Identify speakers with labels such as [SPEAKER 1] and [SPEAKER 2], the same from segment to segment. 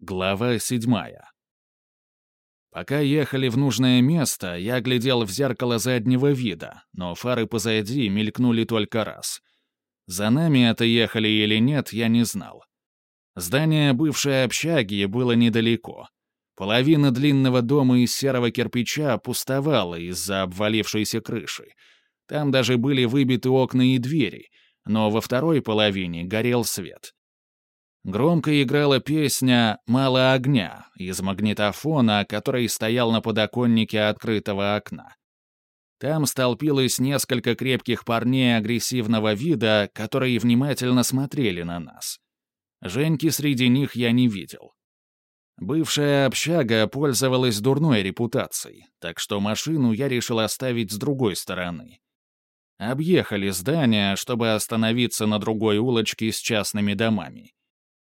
[SPEAKER 1] Глава седьмая. Пока ехали в нужное место, я глядел в зеркало заднего вида, но фары позади мелькнули только раз. За нами это ехали или нет, я не знал. Здание бывшей общаги было недалеко. Половина длинного дома из серого кирпича пустовала из-за обвалившейся крыши. Там даже были выбиты окна и двери, но во второй половине горел свет — Громко играла песня «Мало огня» из магнитофона, который стоял на подоконнике открытого окна. Там столпилось несколько крепких парней агрессивного вида, которые внимательно смотрели на нас. Женьки среди них я не видел. Бывшая общага пользовалась дурной репутацией, так что машину я решил оставить с другой стороны. Объехали здание, чтобы остановиться на другой улочке с частными домами.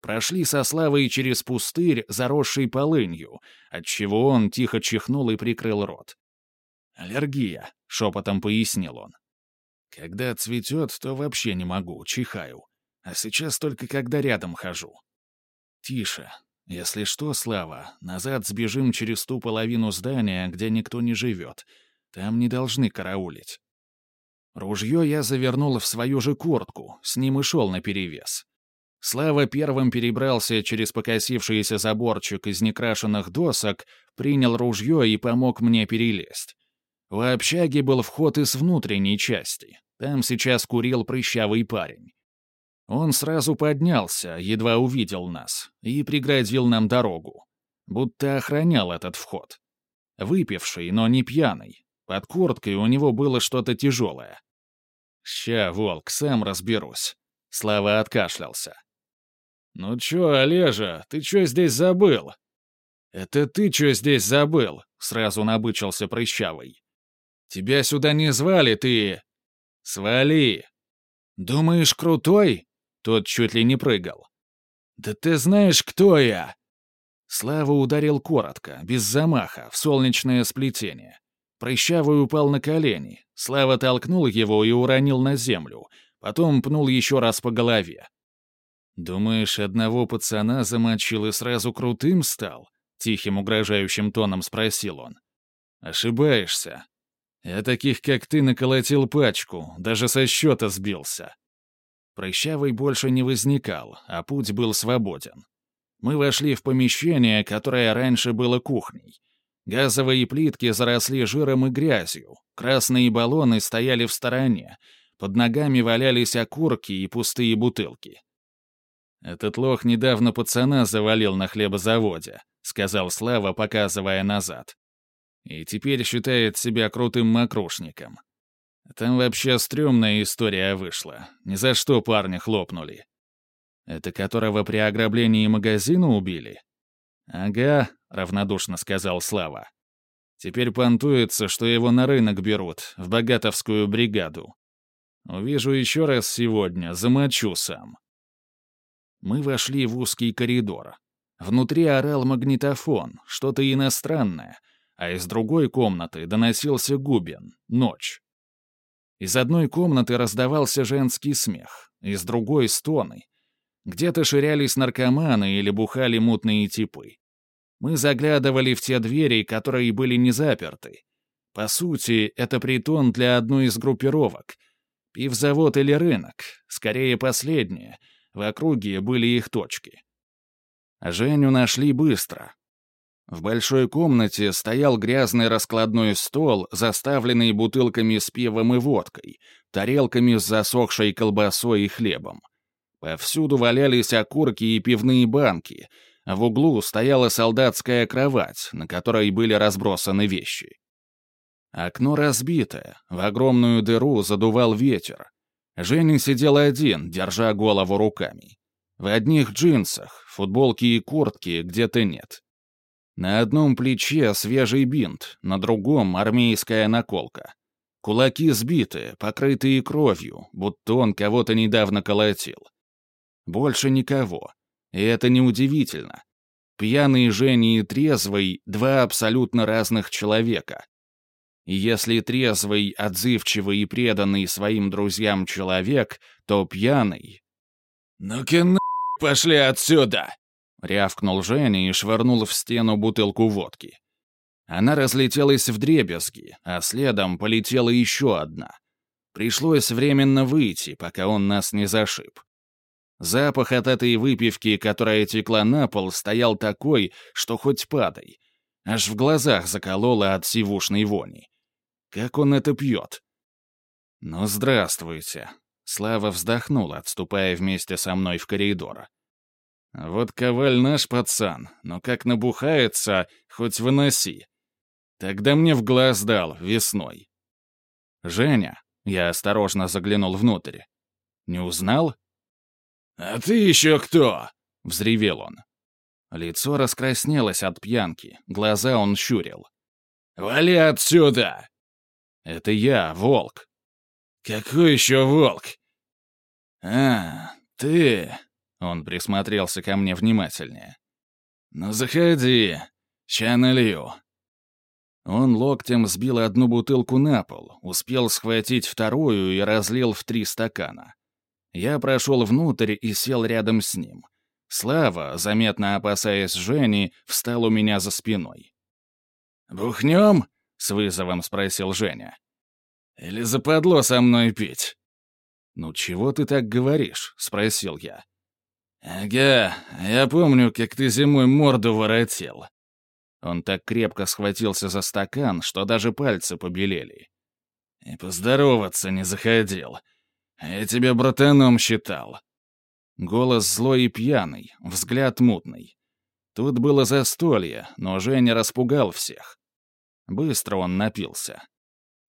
[SPEAKER 1] Прошли со Славой через пустырь, заросший полынью, отчего он тихо чихнул и прикрыл рот. «Аллергия», — шепотом пояснил он. «Когда цветет, то вообще не могу, чихаю. А сейчас только когда рядом хожу». «Тише. Если что, Слава, назад сбежим через ту половину здания, где никто не живет. Там не должны караулить». Ружье я завернул в свою же куртку, с ним и шел наперевес. Слава первым перебрался через покосившийся заборчик из некрашенных досок, принял ружье и помог мне перелезть. В общаге был вход из внутренней части. Там сейчас курил прыщавый парень. Он сразу поднялся, едва увидел нас, и преградил нам дорогу. Будто охранял этот вход. Выпивший, но не пьяный. Под курткой у него было что-то тяжелое. «Ща, волк, сам разберусь». Слава откашлялся. «Ну чё, Олежа, ты чё здесь забыл?» «Это ты чё здесь забыл?» — сразу набычился прыщавый. «Тебя сюда не звали, ты...» «Свали!» «Думаешь, крутой?» Тот чуть ли не прыгал. «Да ты знаешь, кто я!» Слава ударил коротко, без замаха, в солнечное сплетение. Прыщавый упал на колени. Слава толкнул его и уронил на землю. Потом пнул еще раз по голове. «Думаешь, одного пацана замочил и сразу крутым стал?» — тихим угрожающим тоном спросил он. «Ошибаешься. Я таких, как ты, наколотил пачку, даже со счета сбился». Прыщавый больше не возникал, а путь был свободен. Мы вошли в помещение, которое раньше было кухней. Газовые плитки заросли жиром и грязью, красные баллоны стояли в стороне, под ногами валялись окурки и пустые бутылки. «Этот лох недавно пацана завалил на хлебозаводе», — сказал Слава, показывая назад. «И теперь считает себя крутым макрушником. Там вообще стрёмная история вышла. Ни за что парня хлопнули. Это которого при ограблении магазина убили?» «Ага», — равнодушно сказал Слава. «Теперь понтуется, что его на рынок берут, в богатовскую бригаду. Увижу еще раз сегодня, замочу сам». Мы вошли в узкий коридор. Внутри орал магнитофон, что-то иностранное, а из другой комнаты доносился губен, ночь. Из одной комнаты раздавался женский смех, из другой — стоны. Где-то ширялись наркоманы или бухали мутные типы. Мы заглядывали в те двери, которые были не заперты. По сути, это притон для одной из группировок. Пивзавод или рынок, скорее последнее — в округе были их точки. Женю нашли быстро. В большой комнате стоял грязный раскладной стол, заставленный бутылками с пивом и водкой, тарелками с засохшей колбасой и хлебом. Повсюду валялись окурки и пивные банки, в углу стояла солдатская кровать, на которой были разбросаны вещи. Окно разбитое, в огромную дыру задувал ветер, Женя сидел один, держа голову руками. В одних джинсах, футболке и куртке где-то нет. На одном плече свежий бинт, на другом — армейская наколка. Кулаки сбиты, покрытые кровью, будто он кого-то недавно колотил. Больше никого. И это неудивительно. Пьяный Женя и трезвый — два абсолютно разных человека. И если трезвый, отзывчивый и преданный своим друзьям человек, то пьяный... «Ну-ка пошли отсюда!» — рявкнул Женя и швырнул в стену бутылку водки. Она разлетелась в дребезги, а следом полетела еще одна. Пришлось временно выйти, пока он нас не зашиб. Запах от этой выпивки, которая текла на пол, стоял такой, что хоть падай. Аж в глазах закололо от сивушной вони. Как он это пьет? «Ну, здравствуйте». Слава вздохнул, отступая вместе со мной в коридор. «Вот коваль наш пацан, но как набухается, хоть выноси. Тогда мне в глаз дал, весной». «Женя», — я осторожно заглянул внутрь. «Не узнал?» «А ты еще кто?» — взревел он. Лицо раскраснелось от пьянки, глаза он щурил. «Вали отсюда!» «Это я, волк». «Какой еще волк?» «А, ты...» — он присмотрелся ко мне внимательнее. «Ну, заходи, ща налью». Он локтем сбил одну бутылку на пол, успел схватить вторую и разлил в три стакана. Я прошел внутрь и сел рядом с ним. Слава, заметно опасаясь Жени, встал у меня за спиной. «Бухнем?» — с вызовом спросил Женя. «Или западло со мной пить?» «Ну чего ты так говоришь?» — спросил я. «Ага, я помню, как ты зимой морду воротил». Он так крепко схватился за стакан, что даже пальцы побелели. «И поздороваться не заходил. Я тебя братаном считал». Голос злой и пьяный, взгляд мутный. Тут было застолье, но Женя распугал всех. Быстро он напился.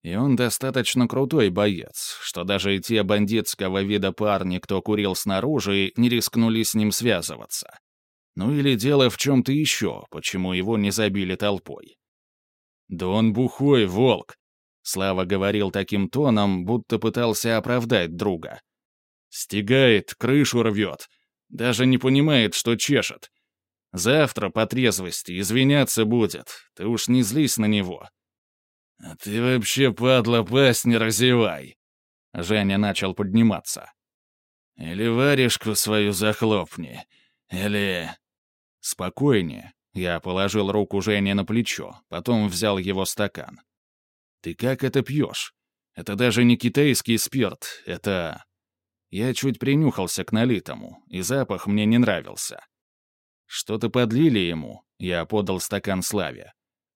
[SPEAKER 1] И он достаточно крутой боец, что даже и те бандитского вида парни, кто курил снаружи, не рискнули с ним связываться. Ну или дело в чем-то еще, почему его не забили толпой. «Да он бухой, волк!» Слава говорил таким тоном, будто пытался оправдать друга. «Стегает, крышу рвет. Даже не понимает, что чешет. Завтра по трезвости извиняться будет. Ты уж не злись на него». «А ты вообще, падла, пасть не разевай!» Женя начал подниматься. «Или варежку свою захлопни, или...» «Спокойнее». Я положил руку Жене на плечо, потом взял его стакан. Ты как это пьешь? Это даже не китайский спирт, это... Я чуть принюхался к налитому, и запах мне не нравился. Что-то подлили ему, я подал стакан Славе.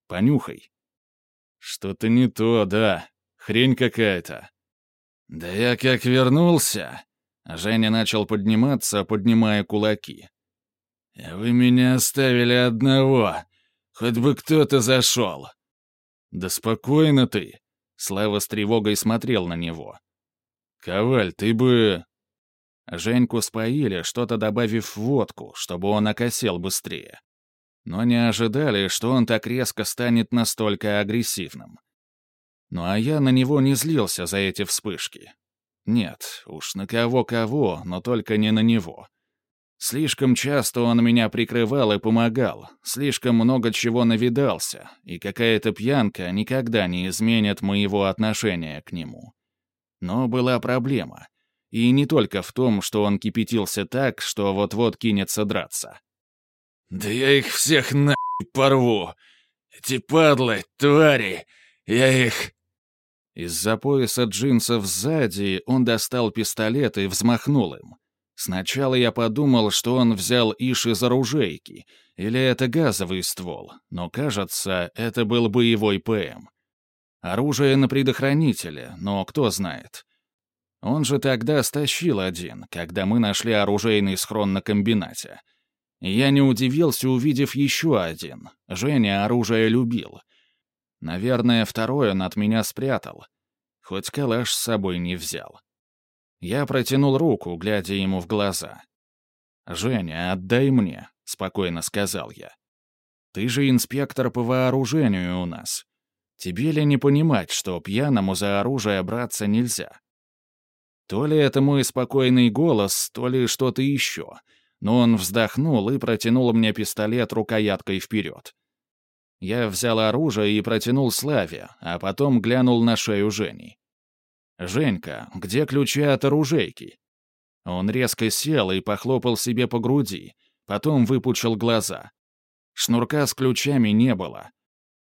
[SPEAKER 1] Понюхай. Что-то не то, да. Хрень какая-то. Да я как вернулся. Женя начал подниматься, поднимая кулаки. «Вы меня оставили одного. Хоть бы кто-то зашел. «Да спокойно ты!» Слава с тревогой смотрел на него. «Коваль, ты бы...» Женьку споили, что-то добавив в водку, чтобы он окосел быстрее. Но не ожидали, что он так резко станет настолько агрессивным. Ну а я на него не злился за эти вспышки. Нет, уж на кого-кого, но только не на него. Слишком часто он меня прикрывал и помогал, слишком много чего навидался, и какая-то пьянка никогда не изменит моего отношения к нему. Но была проблема. И не только в том, что он кипятился так, что вот-вот кинется драться. «Да я их всех на порву! Эти падлы, твари! Я их...» Из-за пояса джинсов сзади он достал пистолет и взмахнул им. Сначала я подумал, что он взял Иш из оружейки, или это газовый ствол, но, кажется, это был боевой ПМ. Оружие на предохранителе, но кто знает. Он же тогда стащил один, когда мы нашли оружейный схрон на комбинате. Я не удивился, увидев еще один. Женя оружие любил. Наверное, второй он от меня спрятал. Хоть калаш с собой не взял. Я протянул руку, глядя ему в глаза. «Женя, отдай мне», — спокойно сказал я. «Ты же инспектор по вооружению у нас. Тебе ли не понимать, что пьяному за оружие браться нельзя?» То ли это мой спокойный голос, то ли что-то еще. Но он вздохнул и протянул мне пистолет рукояткой вперед. Я взял оружие и протянул Славе, а потом глянул на шею Жени. «Женька, где ключи от оружейки?» Он резко сел и похлопал себе по груди, потом выпучил глаза. Шнурка с ключами не было.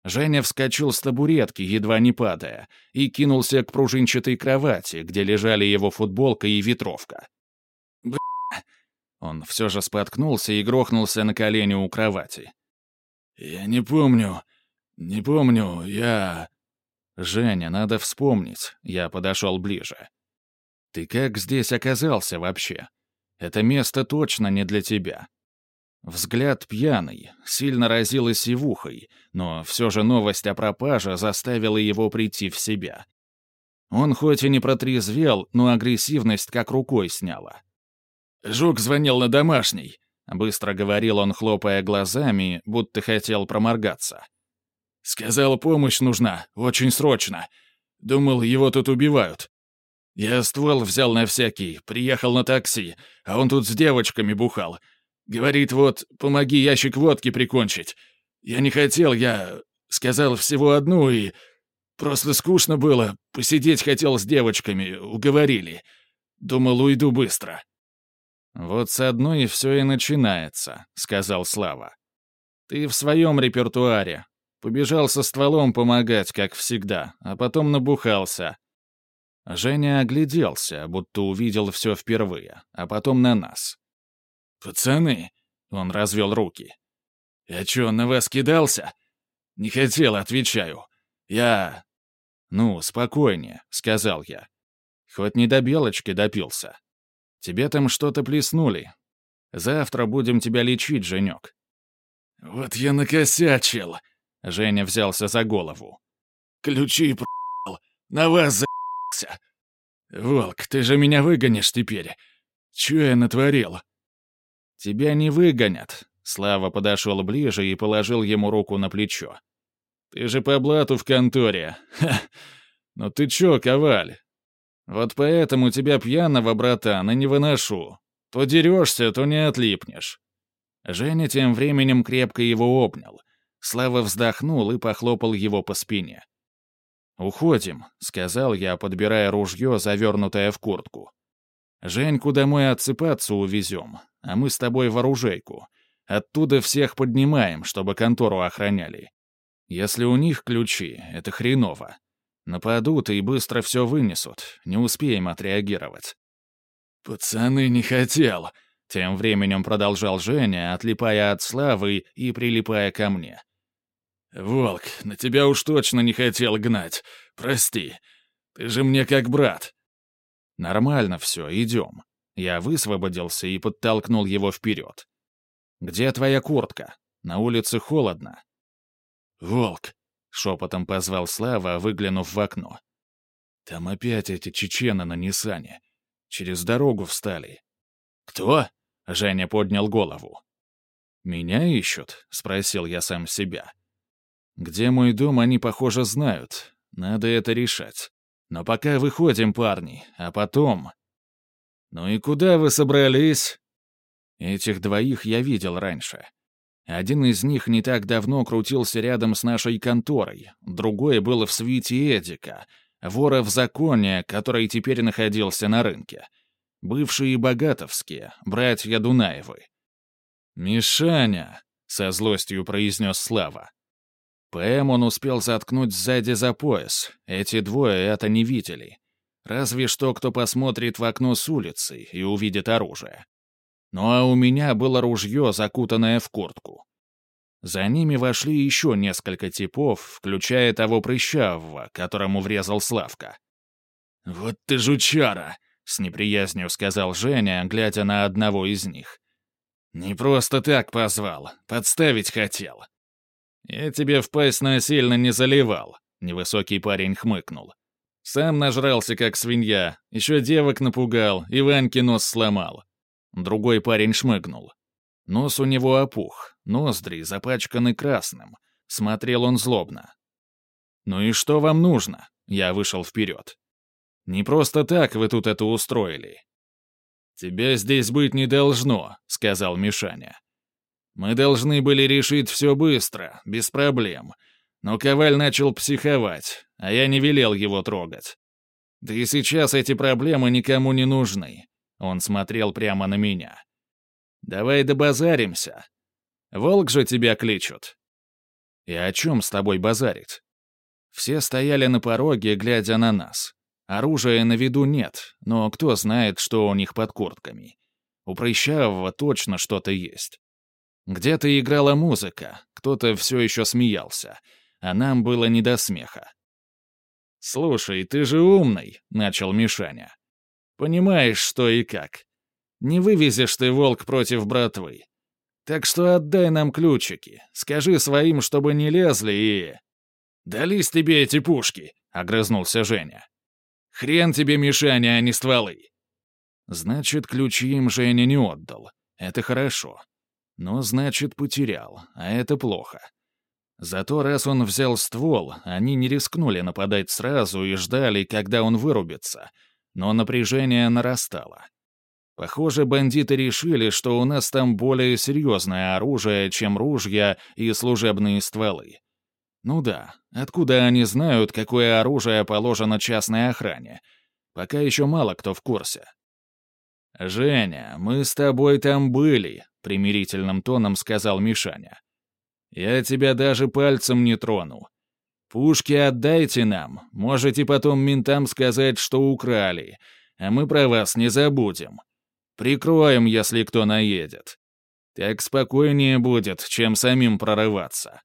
[SPEAKER 1] Женя вскочил с табуретки, едва не падая, и кинулся к пружинчатой кровати, где лежали его футболка и ветровка. Бля! Он все же споткнулся и грохнулся на колени у кровати. «Я не помню, не помню, я...» «Женя, надо вспомнить», — я подошел ближе. «Ты как здесь оказался вообще? Это место точно не для тебя». Взгляд пьяный, сильно разил и сивухой, но все же новость о пропаже заставила его прийти в себя. Он хоть и не протрезвел, но агрессивность как рукой сняла. «Жук звонил на домашний», — быстро говорил он, хлопая глазами, будто хотел проморгаться. «Сказал, помощь нужна, очень срочно. Думал, его тут убивают. Я ствол взял на всякий, приехал на такси, а он тут с девочками бухал. Говорит, вот, помоги ящик водки прикончить. Я не хотел, я сказал всего одну и... Просто скучно было, посидеть хотел с девочками, уговорили. Думал, уйду быстро». «Вот с одной все и начинается», — сказал Слава. «Ты в своем репертуаре. Побежал со стволом помогать, как всегда, а потом набухался». Женя огляделся, будто увидел все впервые, а потом на нас. «Пацаны!» — он развел руки. «Я чё, на вас кидался?» «Не хотел, отвечаю. Я...» «Ну, спокойнее», — сказал я. «Хоть не до белочки допился. Тебе там что-то плеснули. Завтра будем тебя лечить, Женек». «Вот я накосячил», — Женя взялся за голову. «Ключи про***л, на вас за***ся. Волк, ты же меня выгонишь теперь. Чё я натворил?» «Тебя не выгонят», — Слава подошел ближе и положил ему руку на плечо. «Ты же по блату в конторе. Ха! Ну ты чё, Коваль? Вот поэтому тебя пьяного, братан, и не выношу. То дерешься, то не отлипнешь». Женя тем временем крепко его обнял. Слава вздохнул и похлопал его по спине. «Уходим», — сказал я, подбирая ружье, завернутое в куртку. «Женьку домой отсыпаться увезем, а мы с тобой в оружейку. Оттуда всех поднимаем, чтобы контору охраняли. Если у них ключи, это хреново. Нападут и быстро все вынесут, не успеем отреагировать». «Пацаны, не хотел», — тем временем продолжал Женя, отлипая от славы и прилипая ко мне. «Волк, на тебя уж точно не хотел гнать. Прости. Ты же мне как брат». «Нормально все, идем». Я высвободился и подтолкнул его вперед. «Где твоя куртка? На улице холодно». «Волк!» — шепотом позвал Слава, выглянув в окно. «Там опять эти чечены на Ниссане. Через дорогу встали». «Кто?» — Женя поднял голову. «Меня ищут?» — спросил я сам себя. «Где мой дом, они, похоже, знают. Надо это решать. Но пока выходим, парни, а потом...» «Ну и куда вы собрались?» Этих двоих я видел раньше. Один из них не так давно крутился рядом с нашей конторой, другой был в свите Эдика, вора в законе, который теперь находился на рынке. Бывшие богатовские, братья Дунаевы. «Мишаня!» — со злостью произнес Слава. ПМ он успел заткнуть сзади за пояс, эти двое это не видели. Разве что кто посмотрит в окно с улицы и увидит оружие. Ну а у меня было ружье, закутанное в куртку. За ними вошли еще несколько типов, включая того прыщавого, которому врезал Славка. «Вот ты жучара!» — с неприязнью сказал Женя, глядя на одного из них. «Не просто так позвал, подставить хотел». «Я тебе в пасть насильно не заливал», — невысокий парень хмыкнул. Сам нажрался, как свинья, еще девок напугал и Ваньке нос сломал. Другой парень шмыгнул. Нос у него опух, ноздри запачканы красным. Смотрел он злобно. «Ну и что вам нужно?» Я вышел вперед. «Не просто так вы тут это устроили». «Тебя здесь быть не должно», — сказал Мишаня. «Мы должны были решить все быстро, без проблем, но Коваль начал психовать, а я не велел его трогать. Да и сейчас эти проблемы никому не нужны. Он смотрел прямо на меня. Давай добазаримся. Волк же тебя кличут. И о чем с тобой базарить? Все стояли на пороге, глядя на нас. Оружия на виду нет, но кто знает, что у них под куртками. У Прыщавого точно что-то есть. Где-то играла музыка, кто-то все еще смеялся, а нам было не до смеха. «Слушай, ты же умный», — начал Мишаня. «Понимаешь, что и как. Не вывезешь ты волк против братвы. Так что отдай нам ключики, скажи своим, чтобы не лезли и...» «Дались тебе эти пушки», — огрызнулся Женя. «Хрен тебе, Мишаня, а не стволы». Значит, ключи им Женя не отдал. Это хорошо. Но, значит, потерял, а это плохо. Зато раз он взял ствол, они не рискнули нападать сразу и ждали, когда он вырубится. Но напряжение нарастало. Похоже, бандиты решили, что у нас там более серьезное оружие, чем ружья и служебные стволы. Ну да, откуда они знают, какое оружие положено частной охране? Пока еще мало кто в курсе. «Женя, мы с тобой там были», — примирительным тоном сказал Мишаня. «Я тебя даже пальцем не трону. Пушки отдайте нам, можете потом ментам сказать, что украли, а мы про вас не забудем. Прикроем, если кто наедет. Так спокойнее будет, чем самим прорываться».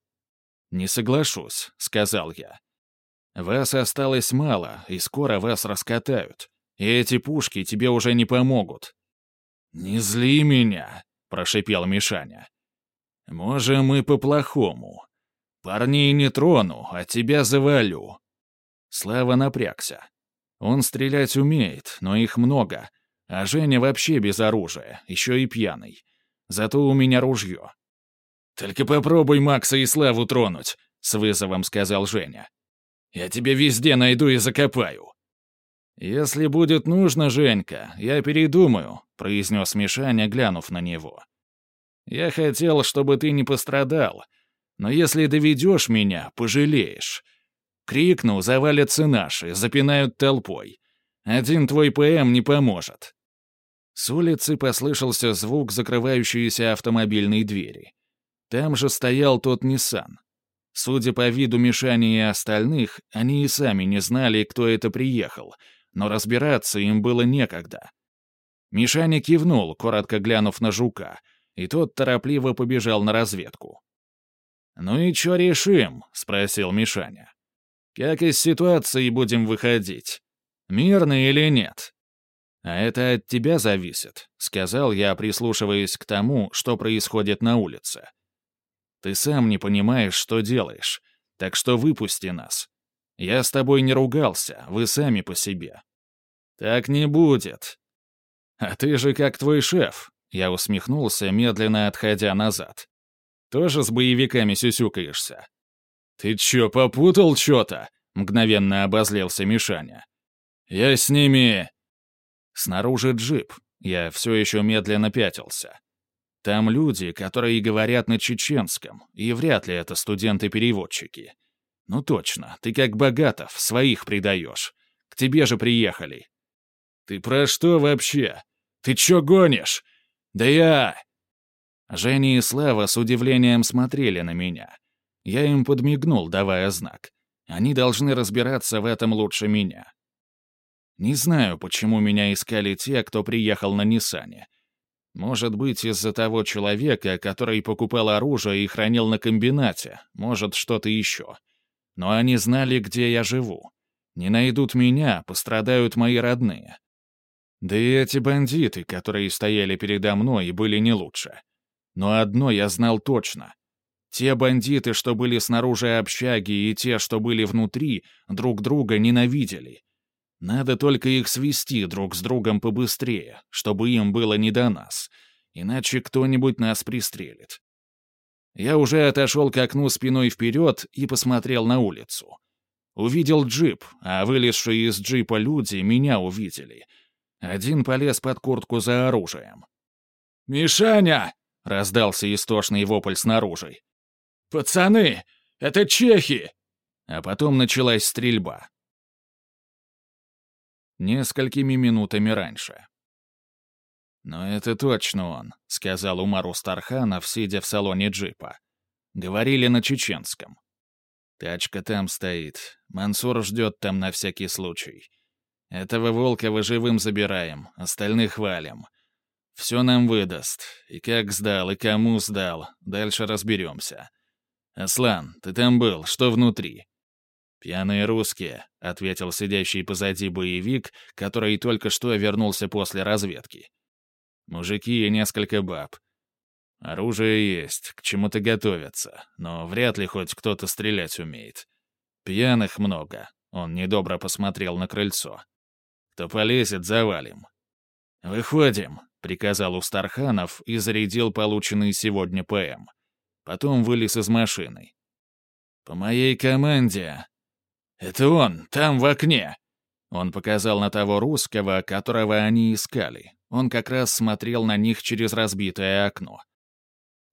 [SPEAKER 1] «Не соглашусь», — сказал я. «Вас осталось мало, и скоро вас раскатают. И эти пушки тебе уже не помогут». «Не зли меня», — прошипел Мишаня. «Можем мы по-плохому. Парней не трону, а тебя завалю». Слава напрягся. Он стрелять умеет, но их много, а Женя вообще без оружия, еще и пьяный. Зато у меня ружье. «Только попробуй Макса и Славу тронуть», — с вызовом сказал Женя. «Я тебя везде найду и закопаю». «Если будет нужно, Женька, я передумаю», — произнес Мишаня, глянув на него. «Я хотел, чтобы ты не пострадал, но если доведешь меня, пожалеешь. Крикну, завалятся наши, запинают толпой. Один твой ПМ не поможет». С улицы послышался звук закрывающейся автомобильной двери. Там же стоял тот Ниссан. Судя по виду Мишани и остальных, они и сами не знали, кто это приехал — но разбираться им было некогда. Мишаня кивнул, коротко глянув на жука, и тот торопливо побежал на разведку. «Ну и чё решим?» — спросил Мишаня. «Как из ситуации будем выходить? Мирно или нет?» «А это от тебя зависит», — сказал я, прислушиваясь к тому, что происходит на улице. «Ты сам не понимаешь, что делаешь, так что выпусти нас. Я с тобой не ругался, вы сами по себе». «Так не будет». «А ты же как твой шеф», — я усмехнулся, медленно отходя назад. «Тоже с боевиками сюсюкаешься?» «Ты чё, попутал чё-то?» — мгновенно обозлился Мишаня. «Я с ними...» Снаружи джип. Я все еще медленно пятился. Там люди, которые говорят на чеченском, и вряд ли это студенты-переводчики. «Ну точно, ты как Богатов, своих предаешь. К тебе же приехали». «Ты про что вообще? Ты чё гонишь? Да я...» Женя и Слава с удивлением смотрели на меня. Я им подмигнул, давая знак. Они должны разбираться в этом лучше меня. Не знаю, почему меня искали те, кто приехал на Ниссане. Может быть, из-за того человека, который покупал оружие и хранил на комбинате, может, что-то еще. Но они знали, где я живу. Не найдут меня, пострадают мои родные. Да и эти бандиты, которые стояли передо мной, были не лучше. Но одно я знал точно. Те бандиты, что были снаружи общаги, и те, что были внутри, друг друга ненавидели. Надо только их свести друг с другом побыстрее, чтобы им было не до нас. Иначе кто-нибудь нас пристрелит. Я уже отошел к окну спиной вперед и посмотрел на улицу. Увидел джип, а вылезшие из джипа люди меня увидели. Один полез под куртку за оружием. «Мишаня!» — раздался истошный вопль снаружи. «Пацаны! Это чехи!» А потом началась стрельба. Несколькими минутами раньше. «Но это точно он», — сказал Умару Старханов, сидя в салоне джипа. Говорили на чеченском. «Тачка там стоит. Мансур ждет там на всякий случай. Этого волка вы живым забираем, остальных валим. Все нам выдаст. И как сдал, и кому сдал. Дальше разберемся. Аслан, ты там был, что внутри?» «Пьяные русские», — ответил сидящий позади боевик, который только что вернулся после разведки. «Мужики и несколько баб. Оружие есть, к чему-то готовятся, но вряд ли хоть кто-то стрелять умеет. Пьяных много», — он недобро посмотрел на крыльцо. «Кто полезет, завалим». «Выходим», — приказал Устарханов и зарядил полученный сегодня ПМ. Потом вылез из машины. «По моей команде «Это он, там в окне!» Он показал на того русского, которого они искали. Он как раз смотрел на них через разбитое окно.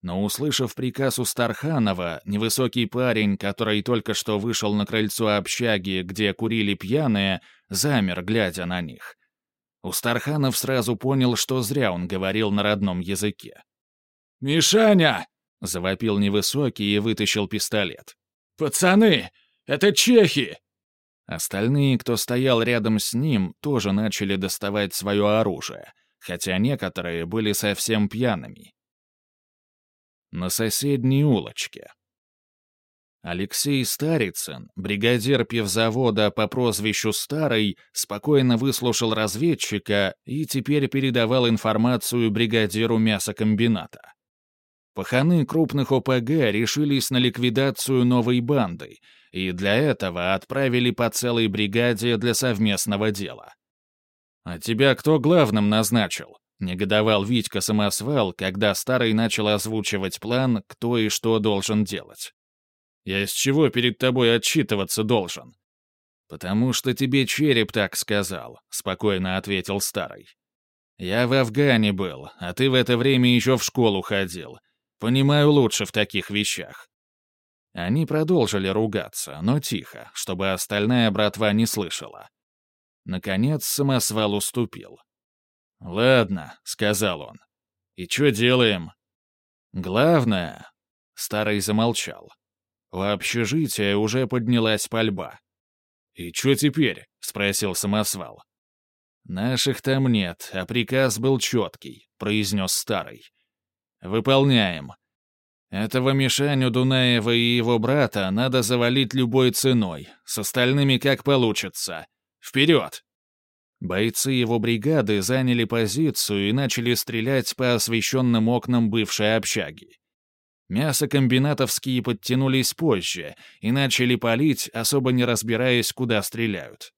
[SPEAKER 1] Но, услышав приказ у Старханова, невысокий парень, который только что вышел на крыльцо общаги, где курили пьяные, замер, глядя на них. Устарханов сразу понял, что зря он говорил на родном языке. «Мишаня!» — завопил невысокий и вытащил пистолет. «Пацаны! Это чехи!» Остальные, кто стоял рядом с ним, тоже начали доставать свое оружие, хотя некоторые были совсем пьяными. На соседней улочке. Алексей Старицын, бригадир пивзавода по прозвищу Старый, спокойно выслушал разведчика и теперь передавал информацию бригадиру мясокомбината. Паханы крупных ОПГ решились на ликвидацию новой банды и для этого отправили по целой бригаде для совместного дела. «А тебя кто главным назначил?» — негодовал Витька Самосвал, когда Старый начал озвучивать план, кто и что должен делать. «Я с чего перед тобой отчитываться должен?» «Потому что тебе череп так сказал», — спокойно ответил Старый. «Я в Афгане был, а ты в это время еще в школу ходил, Понимаю лучше в таких вещах. Они продолжили ругаться, но тихо, чтобы остальная братва не слышала. Наконец самосвал уступил. «Ладно», — сказал он. «И что делаем?» «Главное...» — старый замолчал. У общежития уже поднялась пальба. «И что теперь?» — спросил самосвал. «Наших там нет, а приказ был четкий», — произнес старый. Выполняем. Этого Мишаню Дунаева и его брата надо завалить любой ценой, с остальными как получится. Вперед!» Бойцы его бригады заняли позицию и начали стрелять по освещенным окнам бывшей общаги. Мясокомбинатовские подтянулись позже и начали палить, особо не разбираясь, куда стреляют.